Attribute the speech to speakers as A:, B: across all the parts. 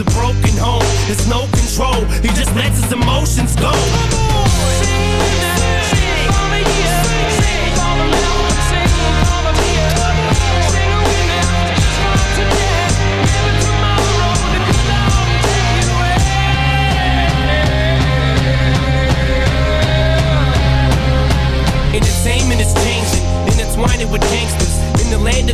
A: a broken home. There's no control. He just lets his emotions go.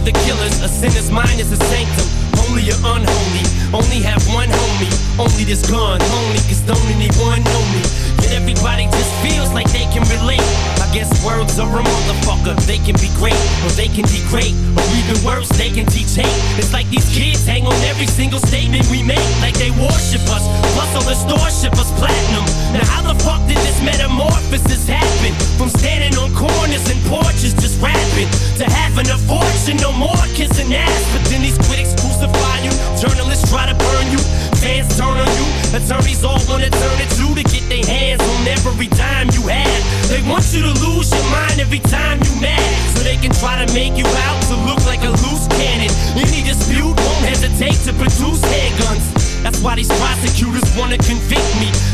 A: the killers.
B: A sinner's mind is a sanctum, holy or unholy. Only have one homie, only this gun, only,
A: cause don't anyone know me. But everybody just feels like they can relate. I guess words are a motherfucker. They can be great,
C: or they can degrade, or even worse, they can teach hate. It's like these kids hang on every single statement we make, like they worship us. Plus, all the store ship us platinum. Now, how the fuck did this metamorphosis happen? From standing on corners and porches just rapping to having a fortune, no more kissing ass. But then these critics crucify you, journalists try to burn you, fans turn on you, attorneys all wanna turn it to to get their hands hands on every dime you have. They want you to lose your mind every time you mad. So they can try to make you out to look like a loose cannon. Any dispute won't hesitate to produce handguns. That's why these prosecutors wanna convict me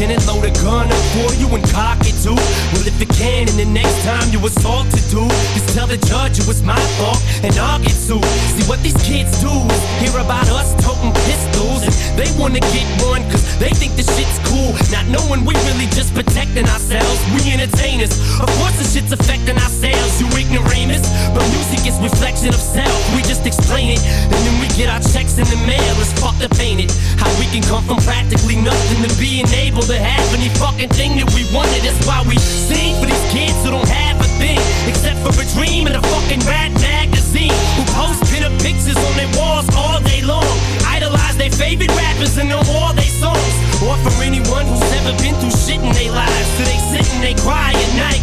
C: Can it load a gun up for you and cock it too? Well, if it can, and the next time you assault to do just tell the judge it was my fault and I'll get sued. See what these kids do is hear about us toting pistols and they wanna get one cause they think the shit's cool. Not knowing we really just protecting ourselves, we entertainers. Of course, the shit's affecting ourselves, you ignoramus. But music is reflection of self, we just explain it. And then we get our checks in the mail, it's fucked to paint it? How we can come from practically nothing to being able to have any fucking thing that we wanted. That's why we sing for these kids who don't have a thing, except for a dream and a fucking rat magazine. Who post pinup pictures on their walls all day long, idolize their favorite rappers and know all their songs. Or for anyone who's never been through shit in their lives,
D: so they sit and they cry at night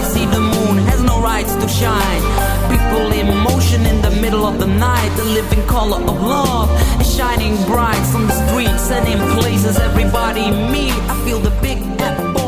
E: sky. See the moon has no rights to shine. People
F: in motion in the middle of
D: the night. The living color of love is shining bright on the streets
F: and in places everybody meet. I feel the big apple.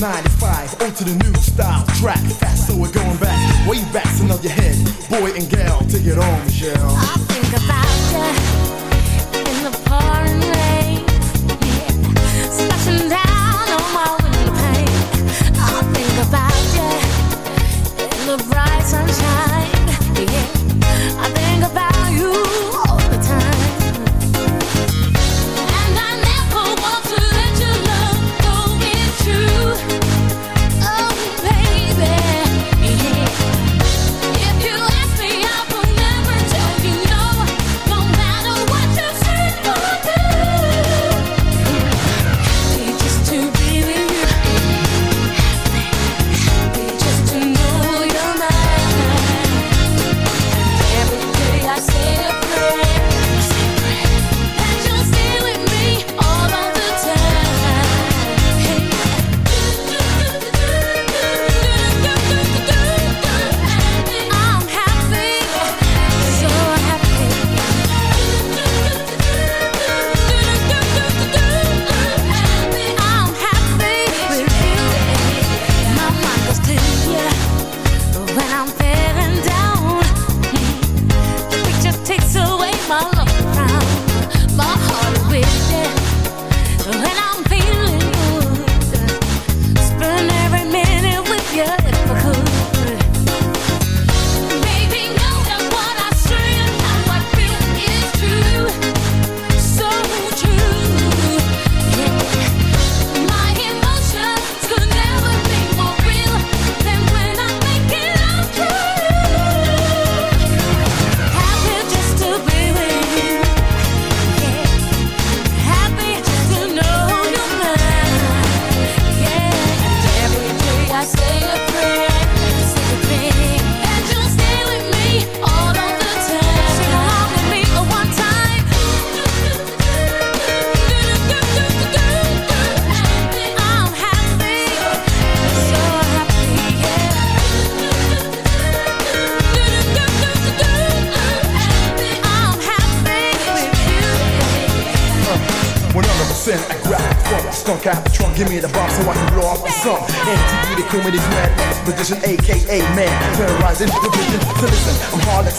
G: 95, on to the new style track. Fast, so we're going back, way back, so nod your head, boy and gal, take it on, Michelle. I think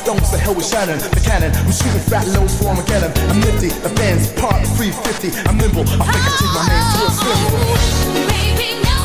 G: Shannon, the cannon. I'm shooting fat loads for Armageddon. I'm nifty, the fans part 350. I'm nimble. I
B: think I take my name to a slim. Oh, baby, know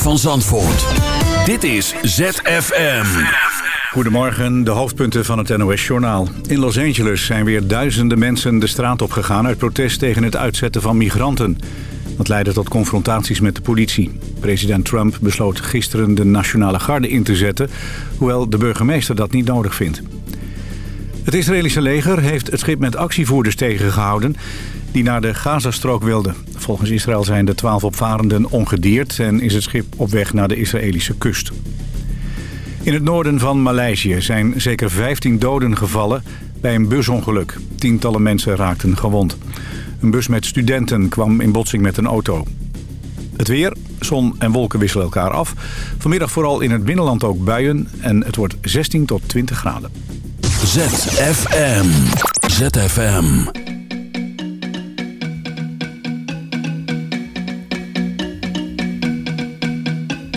B: van Zandvoort. Dit is ZFM.
H: Goedemorgen, de hoofdpunten van het NOS-journaal. In Los Angeles zijn weer duizenden mensen de straat op gegaan... uit protest tegen het uitzetten van migranten. Dat leidde tot confrontaties met de politie. President Trump besloot gisteren de Nationale Garde in te zetten... hoewel de burgemeester dat niet nodig vindt. Het Israëlische leger heeft het schip met actievoerders tegengehouden... die naar de Gazastrook wilden. Volgens Israël zijn de twaalf opvarenden ongedeerd... en is het schip op weg naar de Israëlische kust. In het noorden van Maleisië zijn zeker 15 doden gevallen bij een busongeluk. Tientallen mensen raakten gewond. Een bus met studenten kwam in botsing met een auto. Het weer, zon en wolken wisselen elkaar af. Vanmiddag vooral in het binnenland ook buien en het wordt 16 tot 20 graden.
B: ZFM. ZFM.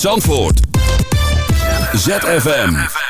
I: Zandvoort. ZFM.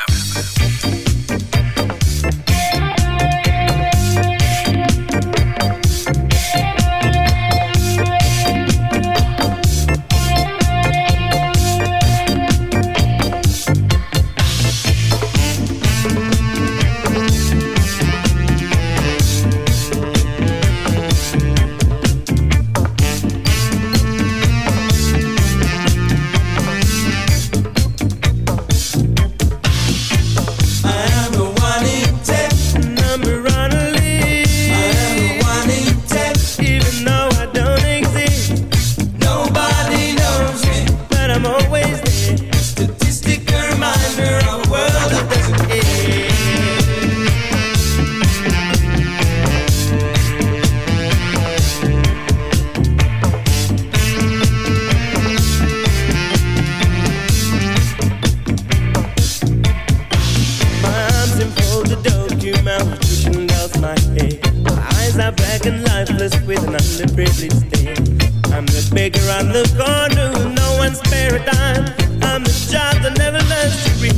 J: I'm the baker on the corner with no one's paradigm. I'm the child that never learns to read,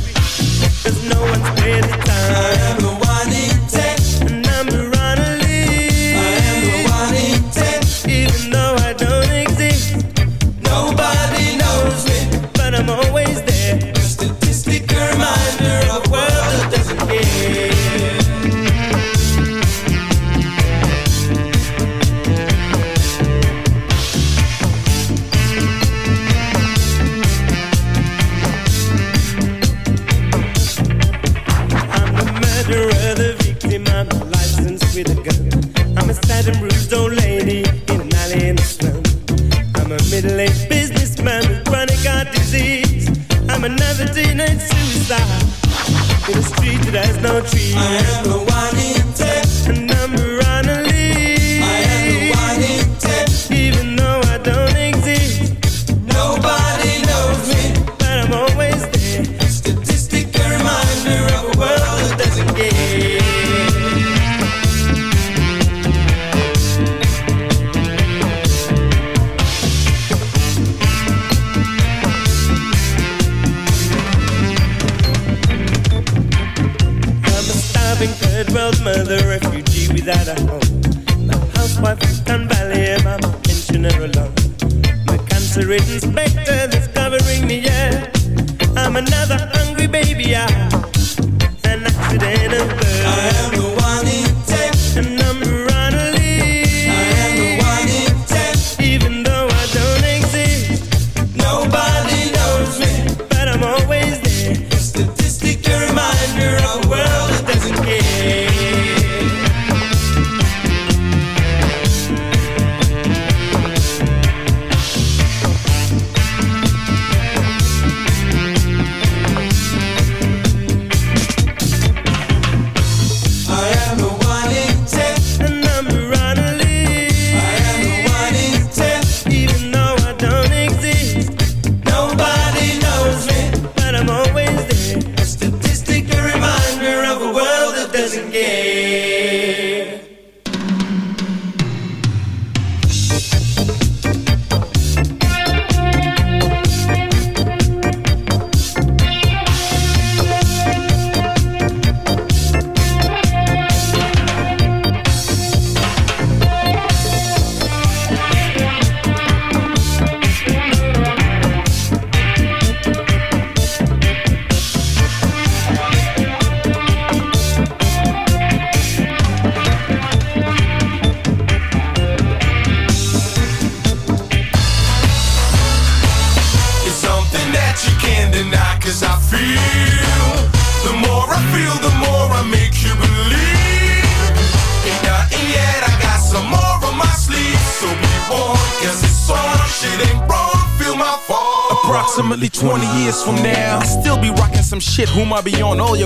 J: cause no one's paying the time.
K: canción, odio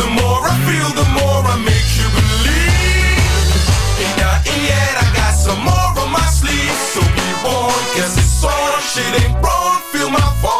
L: the more I feel, the more I make you believe. Ain't nothing yet, I got some more on my sleeve. So be warned, cause it's on, shit ain't wrong, feel my fall.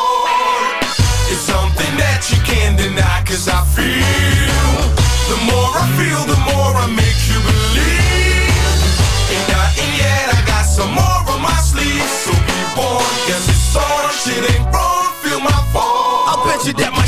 L: Cause I feel. The more I feel, the more I make you believe. Ain't nothing yet, I got some more on my sleeve. So be warned, cause it's on, shit ain't wrong, feel my fall.
K: I'll bet you that my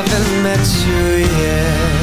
A: haven't met you yet.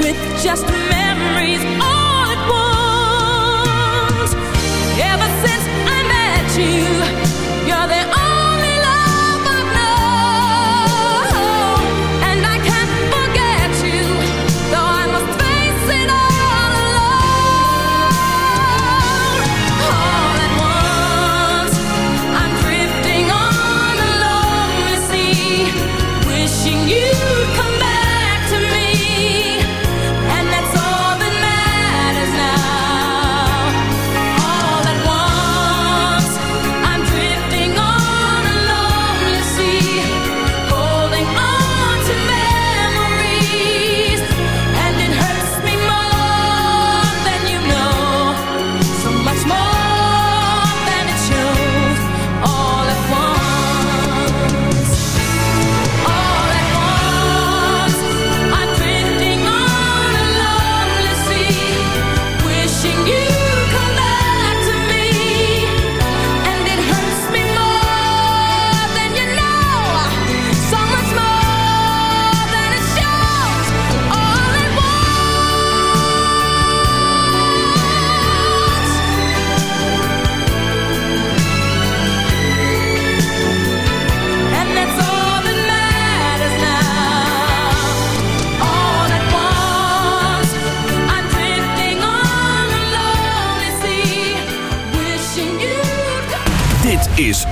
F: with just
M: memories. Oh.